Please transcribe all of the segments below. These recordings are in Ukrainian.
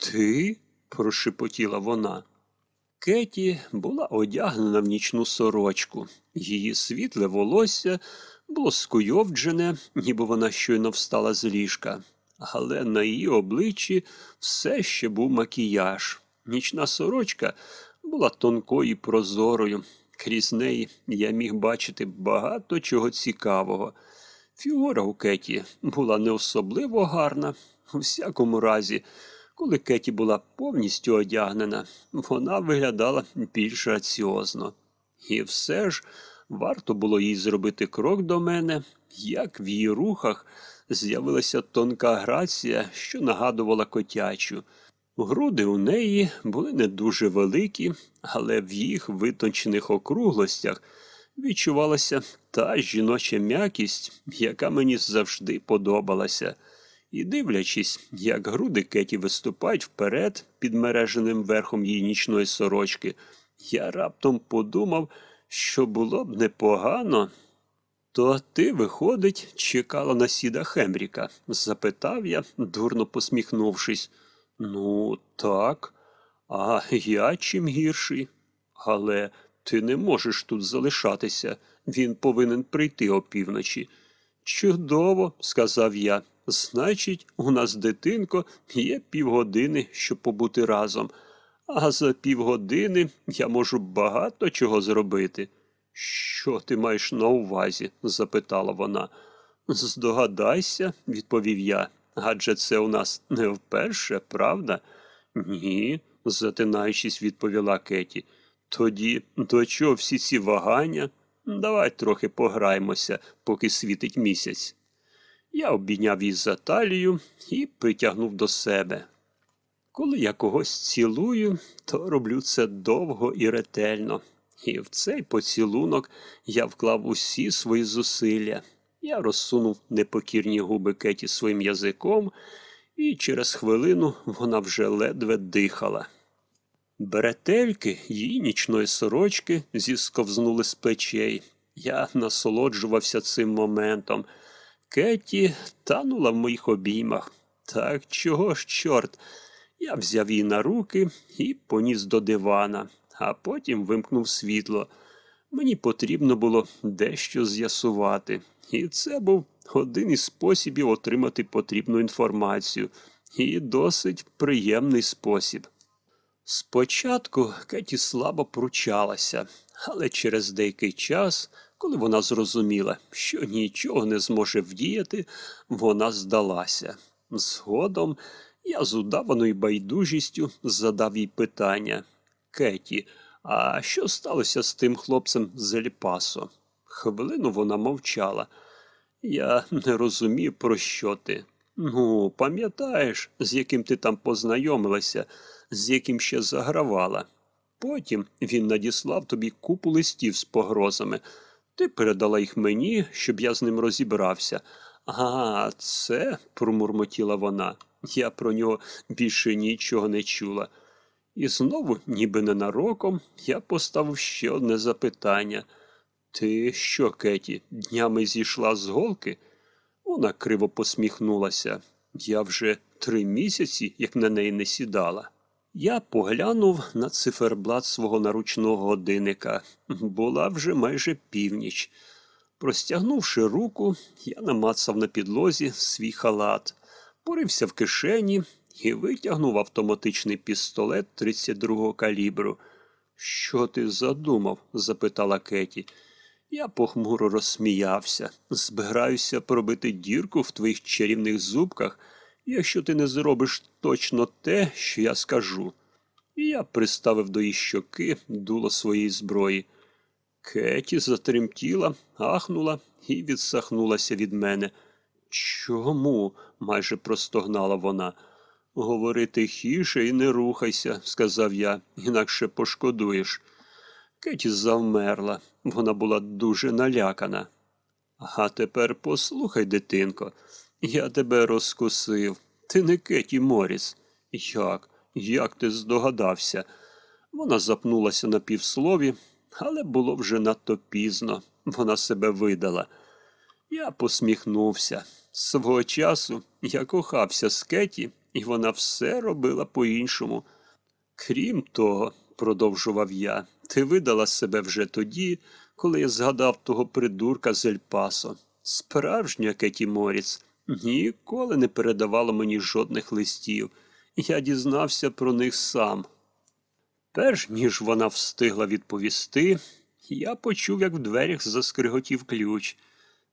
Ти? прошепотіла вона. Кеті була одягнена в нічну сорочку. Її світле волосся було скуйовджене, ніби вона щойно встала з ліжка. Але на її обличчі все ще був макіяж. Нічна сорочка була тонкою і прозорою. Крізь неї я міг бачити багато чого цікавого. Фігура у Кеті була не особливо гарна. У всякому разі, коли Кеті була повністю одягнена, вона виглядала більш раціозно. І все ж варто було їй зробити крок до мене, як в її рухах з'явилася тонка грація, що нагадувала котячу. Груди у неї були не дуже великі, але в їх витончених округлостях відчувалася та жіноча м'якість, яка мені завжди подобалася. І дивлячись, як груди Кеті виступають вперед під мереженим верхом її нічної сорочки, я раптом подумав, що було б непогано. То ти, виходить, чекала на сіда Хемріка? запитав я, дурно посміхнувшись. Ну, так, а я чим гірший. Але ти не можеш тут залишатися. Він повинен прийти опівночі. Чудово, сказав я. Значить, у нас, дитинко, є півгодини, щоб побути разом, а за півгодини я можу багато чого зробити. Що ти маєш на увазі? запитала вона. Здогадайся, відповів я. Адже це у нас не вперше, правда? Ні, затинаючись, відповіла Кеті. Тоді до чого всі ці вагання? Давай трохи пограємося, поки світить місяць. Я обійняв її за талію і притягнув до себе. Коли я когось цілую, то роблю це довго і ретельно. І в цей поцілунок я вклав усі свої зусилля. Я розсунув непокірні губи Кеті своїм язиком, і через хвилину вона вже ледве дихала. Бретельки її нічної сорочки зісковзнули з плечей. Я насолоджувався цим моментом. Кеті танула в моїх обіймах. Так чого ж, чорт? Я взяв її на руки і поніс до дивана, а потім вимкнув світло. Мені потрібно було дещо з'ясувати, і це був один із способів отримати потрібну інформацію, і досить приємний спосіб. Спочатку Кеті слабо пручалася, але через деякий час, коли вона зрозуміла, що нічого не зможе вдіяти, вона здалася. Згодом я з удаваною байдужістю задав їй питання Кеті, а що сталося з тим хлопцем з Ельпасо? Хвилину вона мовчала. Я не розумію, про що ти. Ну, пам'ятаєш, з яким ти там познайомилася, з яким ще загравала. Потім він надіслав тобі купу листів з погрозами. Ти передала їх мені, щоб я з ним розібрався. А, це, промурмотіла вона. Я про нього більше нічого не чула. І знову, ніби ненароком, я поставив ще одне запитання. Ти що, Кеті, днями зійшла з голки? Вона криво посміхнулася. Я вже три місяці, як на неї не сідала. Я поглянув на циферблат свого наручного годинника. Була вже майже північ. Простягнувши руку, я намацав на підлозі свій халат, порився в кишені і витягнув автоматичний пістолет 32-го калібру. Що ти задумав? запитала Кеті. Я похмуро розсміявся. Збираюся пробити дірку в твоїх чарівних зубках, якщо ти не зробиш точно те, що я скажу. І я приставив до її щоки дуло своєї зброї. Кеті затремтіла, ахнула і відсахнулася від мене. Чому? майже простогнала вона. Говори тихіше і не рухайся, сказав я, інакше пошкодуєш. Кеті завмерла, вона була дуже налякана. А тепер послухай, дитинко, я тебе розкусив. Ти не Кеті Моріс. Як? Як ти здогадався? Вона запнулася на півслові, але було вже надто пізно. Вона себе видала. Я посміхнувся. Свого часу я кохався з Кеті і вона все робила по-іншому. Крім того, продовжував я, ти видала себе вже тоді, коли я згадав того придурка з Ельпасо. Справжня Кеті Моріс ніколи не передавала мені жодних листів. Я дізнався про них сам. Перш ніж вона встигла відповісти, я почув, як в дверях заскриготів ключ.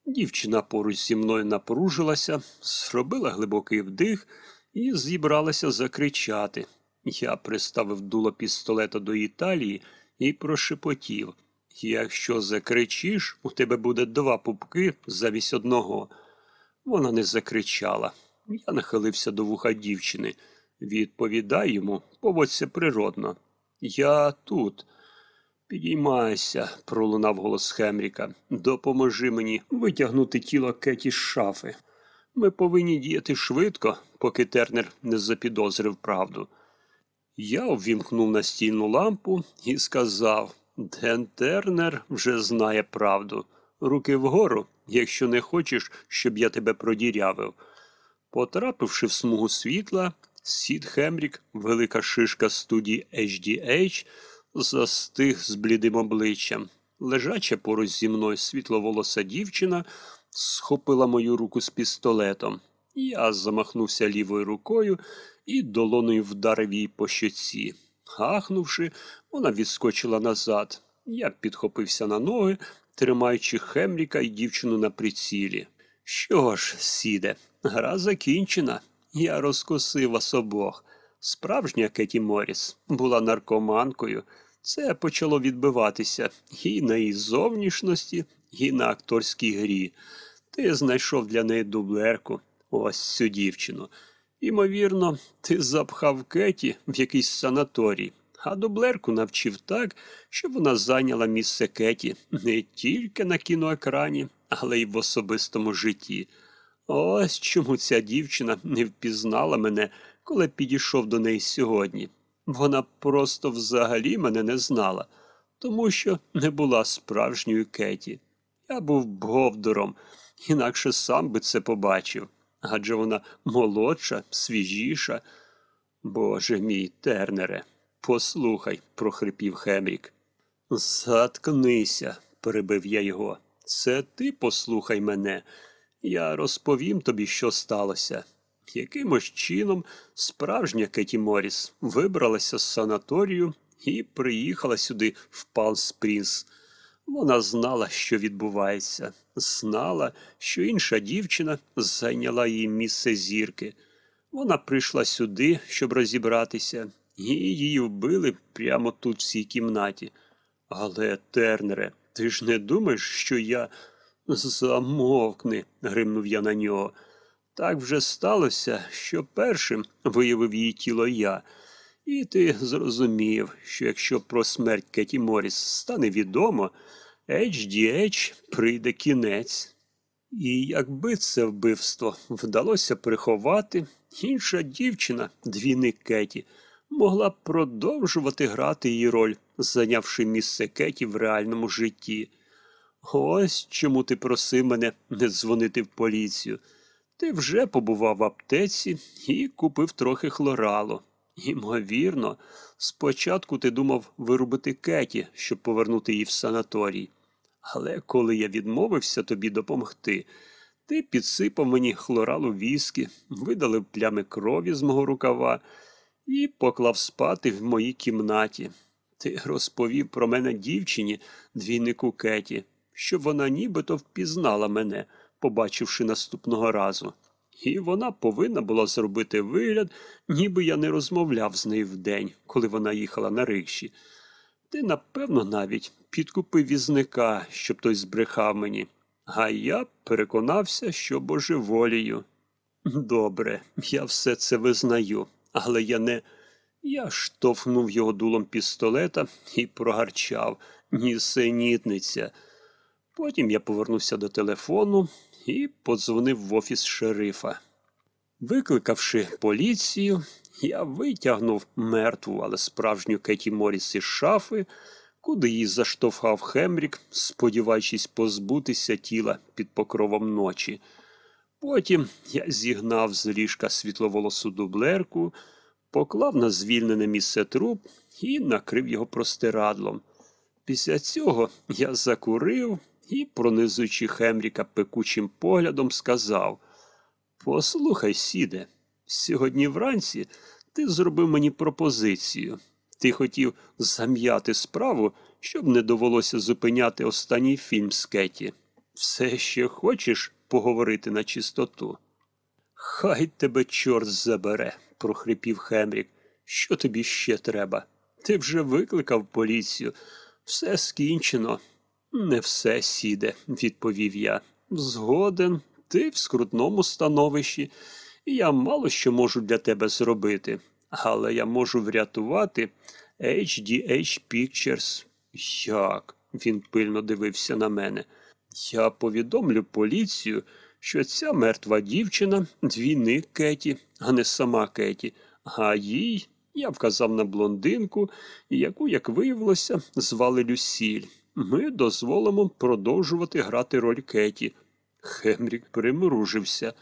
Дівчина поруч зі мною напружилася, зробила глибокий вдих і зібралася закричати. Я приставив дуло пістолета до Італії і прошепотів. Якщо закричиш, у тебе буде два пупки замість одного. Вона не закричала. Я нахилився до вуха дівчини. Відповідай йому, поводься природно. Я тут. Підіймайся, пролунав голос Хемріка. Допоможи мені витягнути тіло Кеті з шафи. Ми повинні діяти швидко, поки Тернер не запідозрив правду. Я увімкнув настільну лампу і сказав Ден Тернер вже знає правду. Руки вгору, якщо не хочеш, щоб я тебе продірявив. Потрапивши в смугу світла, Сід Хемрік, велика шишка студії HDH, застиг з блідим обличчям. Лежача поруч зі мною світловолоса дівчина схопила мою руку з пістолетом. Я замахнувся лівою рукою і долоною вдарив її по щоці. Гахнувши, вона відскочила назад. Я підхопився на ноги, тримаючи Хемріка і дівчину на прицілі. Що ж, сіде, гра закінчена. Я розкосив вас обох. Справжня Кеті Моріс була наркоманкою. Це почало відбиватися і на її зовнішності, і на акторській грі. Ти знайшов для неї дублерку, ось цю дівчину. Імовірно, ти запхав Кеті в якийсь санаторій, а дублерку навчив так, щоб вона зайняла місце Кеті не тільки на кіноекрані, але й в особистому житті. Ось чому ця дівчина не впізнала мене, коли підійшов до неї сьогодні. Вона просто взагалі мене не знала, тому що не була справжньою Кеті. Я був бовдором, інакше сам би це побачив. Адже вона молодша, свіжіша. Боже мій тернере, послухай, прохрипів Хемрік. Заткнися, перебив я його. Це ти послухай мене. Я розповім тобі, що сталося. Якимось чином справжня Кеті Моріс вибралася з санаторію і приїхала сюди в Палм Спрінс. Вона знала, що відбувається, знала, що інша дівчина зайняла її місце зірки. Вона прийшла сюди, щоб розібратися, і її вбили прямо тут, в цій кімнаті. Але, Тернере, ти ж не думаєш, що я. Замовкни, гримнув я на нього. Так вже сталося, що першим виявив її тіло я, і ти зрозумів, що якщо про смерть Кеті Моріс стане відомо, HDH прийде кінець. І якби це вбивство вдалося приховати, інша дівчина, двійник Кеті, могла б продовжувати грати її роль, зайнявши місце Кеті в реальному житті. Ось чому ти просив мене не дзвонити в поліцію. Ти вже побував в аптеці і купив трохи хлоралу. Імовірно, спочатку ти думав вирубити Кеті, щоб повернути її в санаторій. Але коли я відмовився тобі допомогти, ти підсипав мені хлоралу віскі, видалив плями крові з мого рукава і поклав спати в моїй кімнаті. Ти розповів про мене дівчині, двійнику Кеті, щоб вона нібито впізнала мене, побачивши наступного разу. І вона повинна була зробити вигляд, ніби я не розмовляв з нею вдень, коли вона їхала на рикші. Ти, напевно, навіть підкупив візника, щоб той збрехав мені, а я переконався, що божеволію. Добре, я все це визнаю, але я не. Я штовхнув його дулом пістолета і прогарчав нісенітниця. Потім я повернувся до телефону і подзвонив в офіс шерифа. Викликавши поліцію, я витягнув мертву, але справжню Кеті Моріс із шафи, куди її заштовхав Хемрік, сподіваючись позбутися тіла під покровом ночі. Потім я зігнав з ліжка світловолосу дублерку, поклав на звільнене місце труп і накрив його простирадлом. Після цього я закурив і, пронизуючи Хемріка пекучим поглядом, сказав Послухай, сіде, сьогодні вранці ти зробив мені пропозицію. Ти хотів зам'яти справу, щоб не довелося зупиняти останній фільм з Кеті. Все ще хочеш поговорити на чистоту? Хай тебе чорт забере, прохрипів Хемрік. Що тобі ще треба? Ти вже викликав поліцію. Все скінчено. Не все сіде, відповів я. Згоден, ти в скрутному становищі, я мало що можу для тебе зробити, але я можу врятувати HDH Pictures. Як? Він пильно дивився на мене. Я повідомлю поліцію, що ця мертва дівчина двійник Кеті, а не сама Кеті, а їй я вказав на блондинку, яку, як виявилося, звали Люсіль. Ми дозволимо продовжувати грати роль Кеті. Хемрік примружився.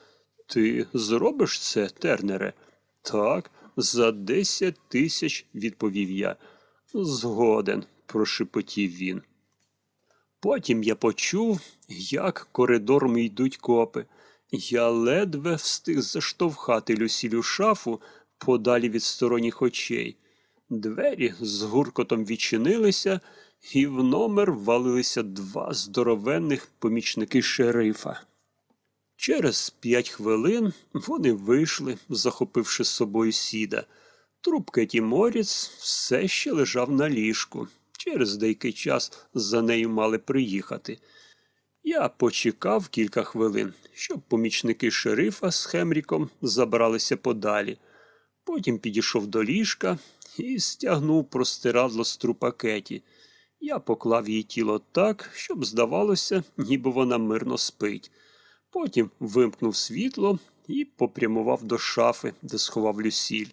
Ти зробиш це, Тернере? Так, за десять тисяч, відповів я. Згоден, прошепотів він. Потім я почув, як коридором йдуть копи. Я ледве встиг заштовхати Люсілю шафу подалі від сторонніх очей. Двері з гуркотом відчинилися, і в номер ввалилися два здоровенних помічники шерифа. Через п'ять хвилин вони вийшли, захопивши з собою сіда. Труп Кеті Моріц все ще лежав на ліжку. Через деякий час за нею мали приїхати. Я почекав кілька хвилин, щоб помічники шерифа з Хемріком забралися подалі. Потім підійшов до ліжка і стягнув простирадло з трупа. Я поклав її тіло так, щоб здавалося, ніби вона мирно спить. Потім вимкнув світло і попрямував до шафи, де сховав Люсіль.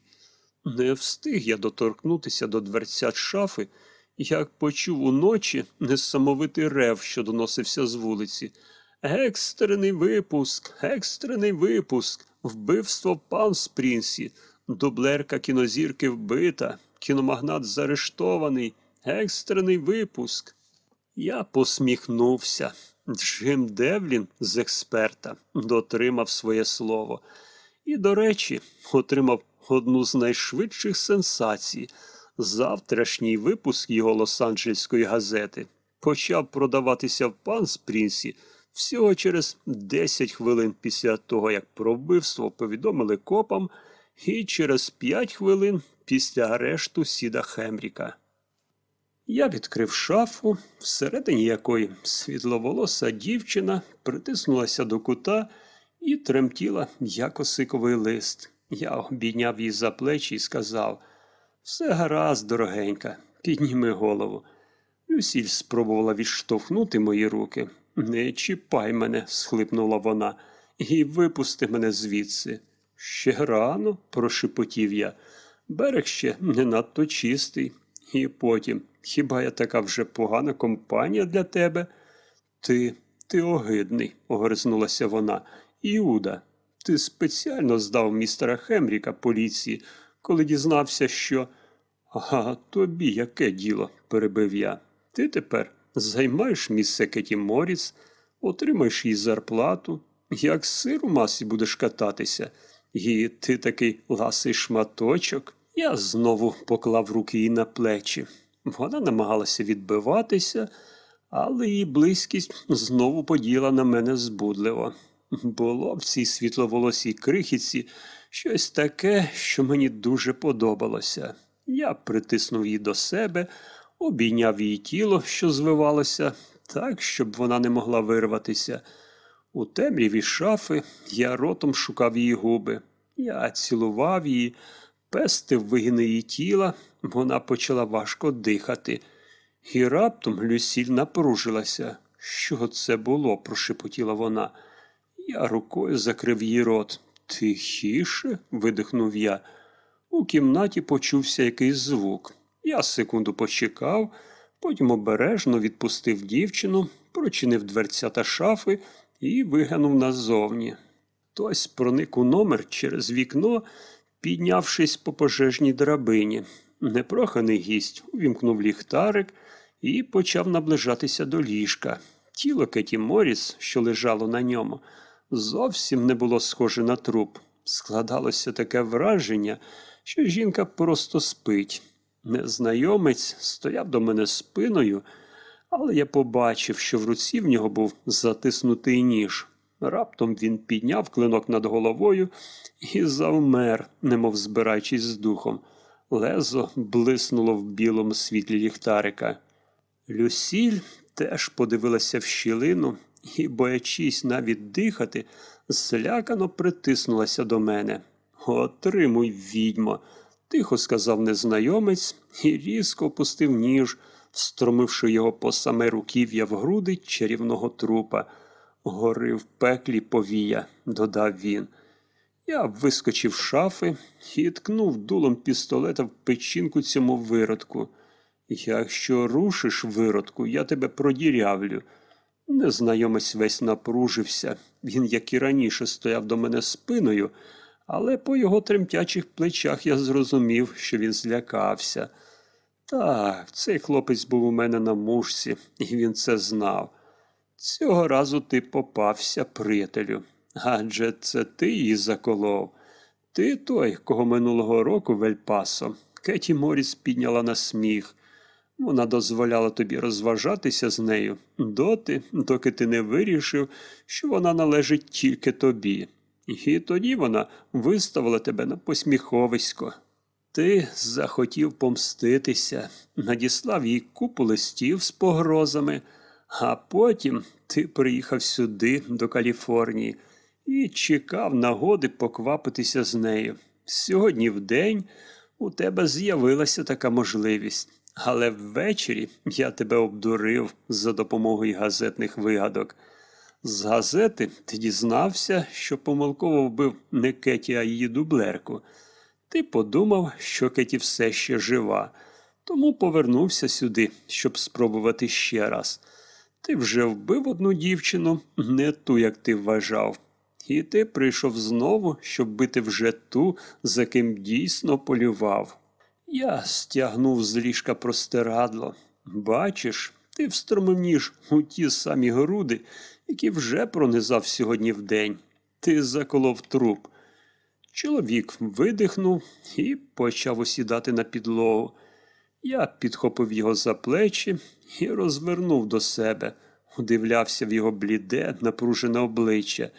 Не встиг я доторкнутися до дверцят шафи, як почув уночі несамовитий рев, що доносився з вулиці. Екстрений випуск, екстрений випуск, вбивство пан Спрінсі, дублерка кінозірки вбита, кіномагнат заарештований, екстрений випуск. Я посміхнувся. Джим Девлін з експерта дотримав своє слово. І, до речі, отримав одну з найшвидших сенсацій. Завтрашній випуск його Лос-Анджельської газети почав продаватися в Панспрінсі всього через 10 хвилин після того, як про вбивство повідомили копам, і через 5 хвилин після арешту Сіда Хемріка. Я відкрив шафу, всередині якої світловолоса дівчина притиснулася до кута і тремтіла, як осиковий лист. Я обійняв її за плечі і сказав все гаразд, дорогенька, підніми голову. Люсіль спробувала відштовхнути мої руки. Не чіпай мене, схлипнула вона, і випусти мене звідси. Ще рано, прошепотів я. Берег ще не надто чистий. І потім, хіба я така вже погана компанія для тебе? Ти, ти огидний, огризнулася вона. Іуда, ти спеціально здав містера Хемріка поліції, коли дізнався, що. А тобі яке діло? перебив я. Ти тепер займаєш місце Кеті Моріс, отримаєш їй зарплату, як сир у масі будеш кататися, і ти такий ласий шматочок. Я знову поклав руки їй на плечі. Вона намагалася відбиватися, але її близькість знову поділа на мене збудливо. Було в цій світловолосій крихітці щось таке, що мені дуже подобалося. Я притиснув її до себе, обійняв її тіло, що звивалося, так, щоб вона не могла вирватися. У темряві шафи я ротом шукав її губи. Я цілував її, пестив вигини її тіла, вона почала важко дихати. І раптом Люсіль напружилася. Що це було? прошепотіла вона. Я рукою закрив її рот. Тихіше? видихнув я. У кімнаті почувся якийсь звук. Я секунду почекав, потім обережно відпустив дівчину, прочинив дверця та шафи і виглянув назовні. Хтось проник у номер через вікно, піднявшись по пожежній драбині. Непроханий гість увімкнув ліхтарик і почав наближатися до ліжка. Тіло Кеті Моріс, що лежало на ньому, зовсім не було схоже на труп. Складалося таке враження, що жінка просто спить. Незнайомець стояв до мене спиною, але я побачив, що в руці в нього був затиснутий ніж. Раптом він підняв клинок над головою і завмер, немов збираючись з духом. Лезо блиснуло в білому світлі ліхтарика. Люсіль теж подивилася в щілину і, боячись навіть дихати, злякано притиснулася до мене. Отримуй, відьмо, тихо сказав незнайомець і різко опустив ніж, встромивши його по саме руків'я в груди чарівного трупа. Гори в пеклі повія, додав він. Я вискочив шафи і ткнув дулом пістолета в печінку цьому виродку. Якщо рушиш виродку, я тебе продірявлю. Незнайомець весь напружився. Він, як і раніше, стояв до мене спиною, але по його тремтячих плечах я зрозумів, що він злякався. Так, цей хлопець був у мене на мушці, і він це знав. Цього разу ти попався, приятелю. Адже це ти її заколов. Ти той, кого минулого року в Ельпасо. Кеті Моріс підняла на сміх. Вона дозволяла тобі розважатися з нею доти, доки ти не вирішив, що вона належить тільки тобі. І тоді вона виставила тебе на посміховисько. Ти захотів помститися, надіслав їй купу листів з погрозами, а потім ти приїхав сюди, до Каліфорнії, і чекав нагоди поквапитися з нею. Сьогодні в день у тебе з'явилася така можливість. Але ввечері я тебе обдурив за допомогою газетних вигадок. З газети ти дізнався, що помилково вбив не Кеті, а її дублерку. Ти подумав, що Кеті все ще жива, тому повернувся сюди, щоб спробувати ще раз. Ти вже вбив одну дівчину, не ту, як ти вважав. І ти прийшов знову, щоб бити вже ту, за ким дійсно полював. Я стягнув з ліжка простирадло. Бачиш, ти встромив ніж у ті самі груди, які вже пронизав сьогодні вдень. Ти заколов труп. Чоловік видихнув і почав осідати на підлогу. Я підхопив його за плечі і розвернув до себе, удивлявся в його бліде, напружене обличчя.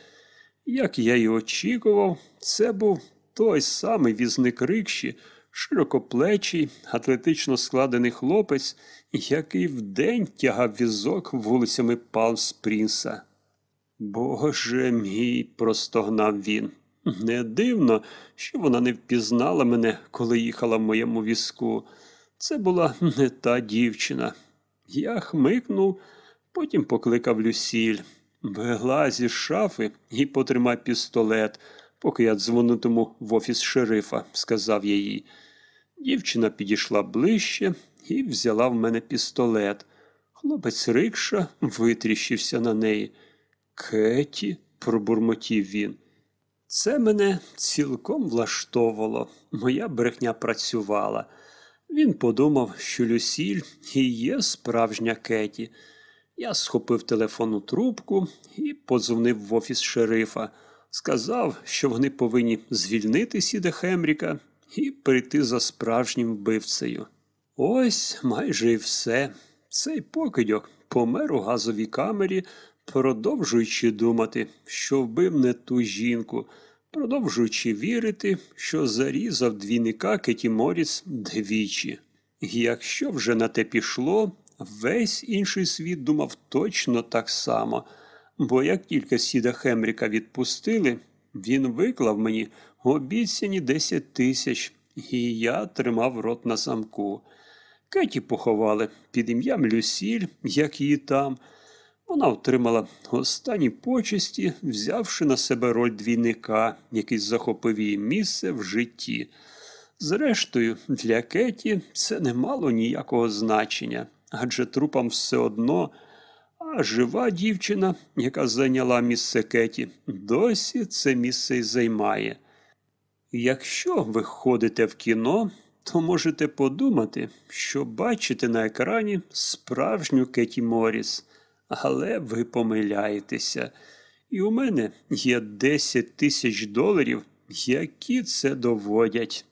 Як я й очікував, це був той самий візник рикші, широкоплечий, атлетично складений хлопець, який вдень тягав візок вулицями Палм Спрінса. Боже мій, простогнав він. Не дивно, що вона не впізнала мене, коли їхала в моєму візку. Це була не та дівчина. Я хмикнув, потім покликав Люсіль. Вилазь із шафи і потримай пістолет, поки я дзвонитиму в офіс шерифа, сказав я їй. Дівчина підійшла ближче і взяла в мене пістолет. Хлопець рикша витріщився на неї. Кеті, пробурмотів він. Це мене цілком влаштовувало. Моя брехня працювала. Він подумав, що Люсіль і є справжня Кеті. Я схопив телефонну трубку і подзвонив в офіс шерифа. Сказав, що вони повинні звільнити Сіда Хемріка і прийти за справжнім вбивцею. Ось майже і все. Цей покидьок помер у газовій камері, продовжуючи думати, що вбив не ту жінку, продовжуючи вірити, що зарізав двійника Кеті Моріс двічі. Якщо вже на те пішло, весь інший світ думав точно так само, бо як тільки сіда Хемріка відпустили, він виклав мені обіцяні 10 тисяч, і я тримав рот на замку. Кеті поховали під ім'ям Люсіль, як її там. Вона отримала останні почесті, взявши на себе роль двійника, який захопив її місце в житті. Зрештою, для Кеті це не мало ніякого значення, адже трупам все одно, А жива дівчина, яка зайняла місце Кеті, досі це місце й займає. Якщо ви ходите в кіно, то можете подумати, що бачите на екрані справжню Кеті Моріс, але ви помиляєтеся. І у мене є 10 тисяч доларів, які це доводять.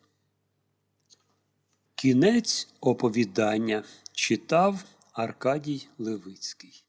Кінець оповідання читав Аркадій Левицький.